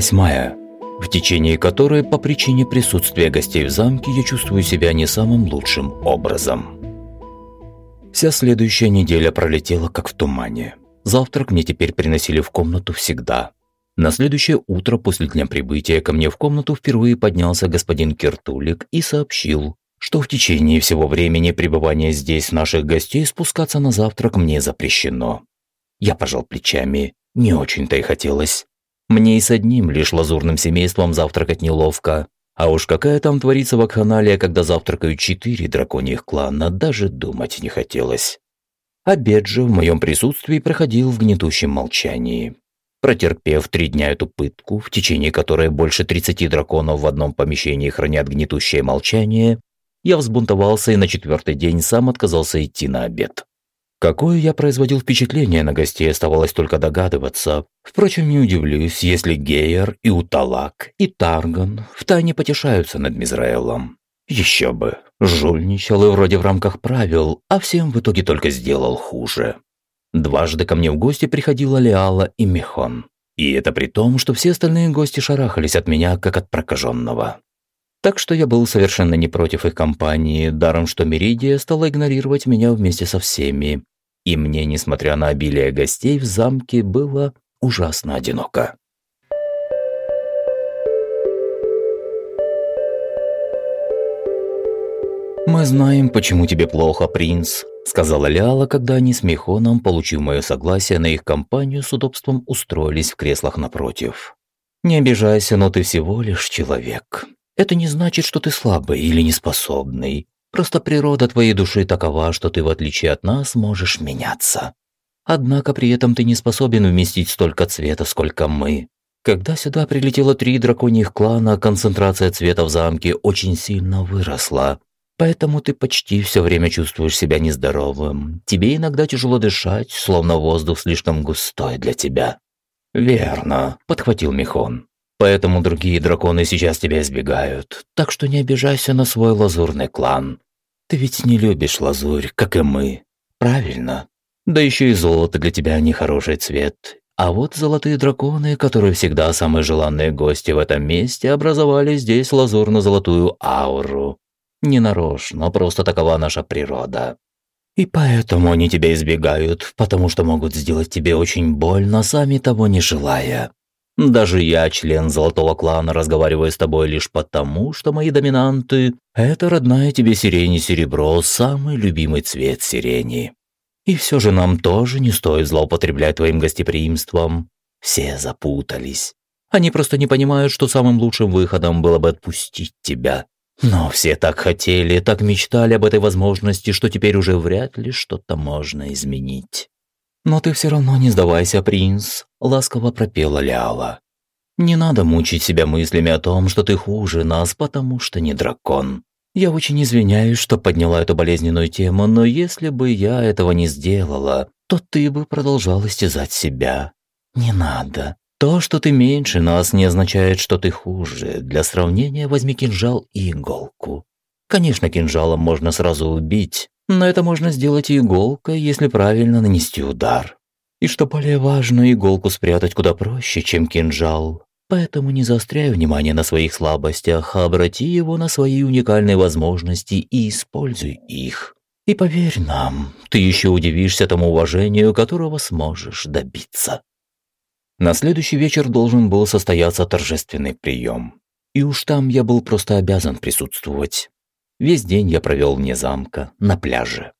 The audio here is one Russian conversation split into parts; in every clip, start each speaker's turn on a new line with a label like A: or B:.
A: восьмая, в течение которой по причине присутствия гостей в замке я чувствую себя не самым лучшим образом. Вся следующая неделя пролетела как в тумане. Завтрак мне теперь приносили в комнату всегда. На следующее утро после дня прибытия ко мне в комнату впервые поднялся господин Киртулик и сообщил, что в течение всего времени пребывания здесь наших гостей спускаться на завтрак мне запрещено. Я пожал плечами, не очень-то и хотелось. Мне и с одним лишь лазурным семейством завтракать неловко. А уж какая там творится вакханалия, когда завтракают четыре драконьих клана, даже думать не хотелось. Обед же в моем присутствии проходил в гнетущем молчании. Протерпев три дня эту пытку, в течение которой больше 30 драконов в одном помещении хранят гнетущее молчание, я взбунтовался и на четвертый день сам отказался идти на обед. Какое я производил впечатление на гостей, оставалось только догадываться. Впрочем, не удивлюсь, если Гейер и Уталак и Тарган втайне потешаются над Мизраэлом. Еще бы, жульничал и вроде в рамках правил, а всем в итоге только сделал хуже. Дважды ко мне в гости приходила Леала и Михон. И это при том, что все остальные гости шарахались от меня, как от прокаженного. Так что я был совершенно не против их компании, даром что Меридия стала игнорировать меня вместе со всеми, и мне, несмотря на обилие гостей в замке, было ужасно одиноко. «Мы знаем, почему тебе плохо, принц», – сказала Ляла, когда они с Михоном, получив мое согласие на их компанию, с удобством устроились в креслах напротив. «Не обижайся, но ты всего лишь человек. Это не значит, что ты слабый или неспособный. Просто природа твоей души такова, что ты, в отличие от нас, можешь меняться. Однако при этом ты не способен вместить столько цвета, сколько мы. Когда сюда прилетело три драконьих клана, концентрация цвета в замке очень сильно выросла. Поэтому ты почти все время чувствуешь себя нездоровым. Тебе иногда тяжело дышать, словно воздух слишком густой для тебя. «Верно», – подхватил Михон. Поэтому другие драконы сейчас тебя избегают. Так что не обижайся на свой лазурный клан. Ты ведь не любишь лазурь, как и мы. Правильно. Да еще и золото для тебя не хороший цвет. А вот золотые драконы, которые всегда самые желанные гости в этом месте, образовали здесь лазурно-золотую ауру. Не нарочно, просто такова наша природа. И поэтому они тебя избегают, потому что могут сделать тебе очень больно, сами того не желая. Даже я, член Золотого клана, разговариваю с тобой лишь потому, что мои доминанты – это родная тебе сирень и серебро, самый любимый цвет сирени. И все же нам тоже не стоит злоупотреблять твоим гостеприимством. Все запутались. Они просто не понимают, что самым лучшим выходом было бы отпустить тебя. Но все так хотели, так мечтали об этой возможности, что теперь уже вряд ли что-то можно изменить. «Но ты все равно не сдавайся, принц», – ласково пропела Ляла. «Не надо мучить себя мыслями о том, что ты хуже нас, потому что не дракон. Я очень извиняюсь, что подняла эту болезненную тему, но если бы я этого не сделала, то ты бы продолжал истязать себя. Не надо. То, что ты меньше нас, не означает, что ты хуже. Для сравнения возьми кинжал и иголку. Конечно, кинжалом можно сразу убить, но это можно сделать иголкой, если правильно нанести удар. И что более важно, иголку спрятать куда проще, чем кинжал. Поэтому не заостряй внимание на своих слабостях, а обрати его на свои уникальные возможности и используй их. И поверь нам, ты еще удивишься тому уважению, которого сможешь добиться. На следующий вечер должен был состояться торжественный прием. И уж там я был просто обязан присутствовать. Весь день я провел вне замка, на пляже.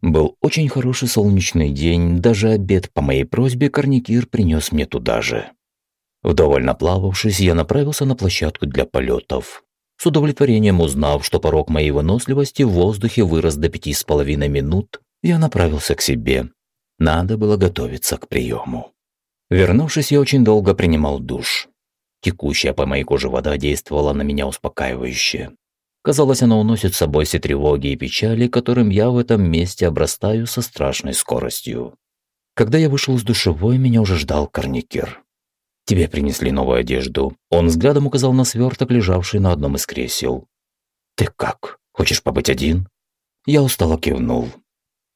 A: Был очень хороший солнечный день, даже обед по моей просьбе Корникир принес мне туда же. Вдоволь наплававшись, я направился на площадку для полетов. С удовлетворением узнав, что порог моей выносливости в воздухе вырос до пяти с половиной минут, я направился к себе. Надо было готовиться к приему. Вернувшись, я очень долго принимал душ. Текущая по моей коже вода действовала на меня успокаивающе. Казалось, оно уносит с собой все тревоги и печали, которым я в этом месте обрастаю со страшной скоростью. Когда я вышел из душевой, меня уже ждал корникер. «Тебе принесли новую одежду». Он взглядом указал на сверток, лежавший на одном из кресел. «Ты как? Хочешь побыть один?» Я устало кивнул.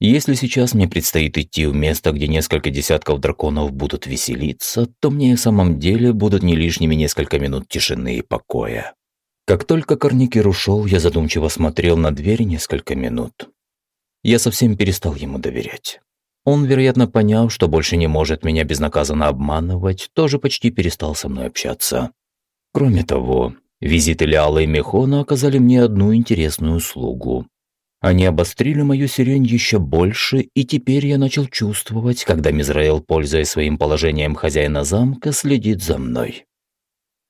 A: Если сейчас мне предстоит идти в место, где несколько десятков драконов будут веселиться, то мне в самом деле будут не лишними несколько минут тишины и покоя. Как только Корникер ушел, я задумчиво смотрел на дверь несколько минут. Я совсем перестал ему доверять. Он, вероятно, поняв, что больше не может меня безнаказанно обманывать, тоже почти перестал со мной общаться. Кроме того, визиты Лиалы и Мехона оказали мне одну интересную услугу. Они обострили мою сирень еще больше, и теперь я начал чувствовать, когда Мизраэл, пользуясь своим положением хозяина замка, следит за мной.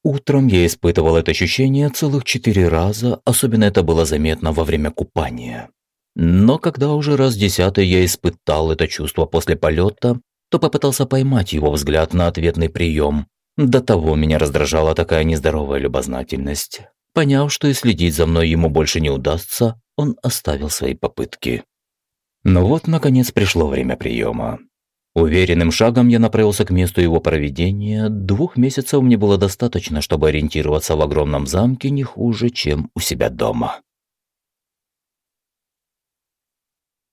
A: Утром я испытывал это ощущение целых четыре раза, особенно это было заметно во время купания. Но когда уже раз десятый я испытал это чувство после полета, то попытался поймать его взгляд на ответный прием. До того меня раздражала такая нездоровая любознательность. Поняв, что и следить за мной ему больше не удастся, он оставил свои попытки. Но вот, наконец, пришло время приема. Уверенным шагом я направился к месту его проведения. Двух месяцев мне было достаточно, чтобы ориентироваться в огромном замке не хуже, чем у себя дома.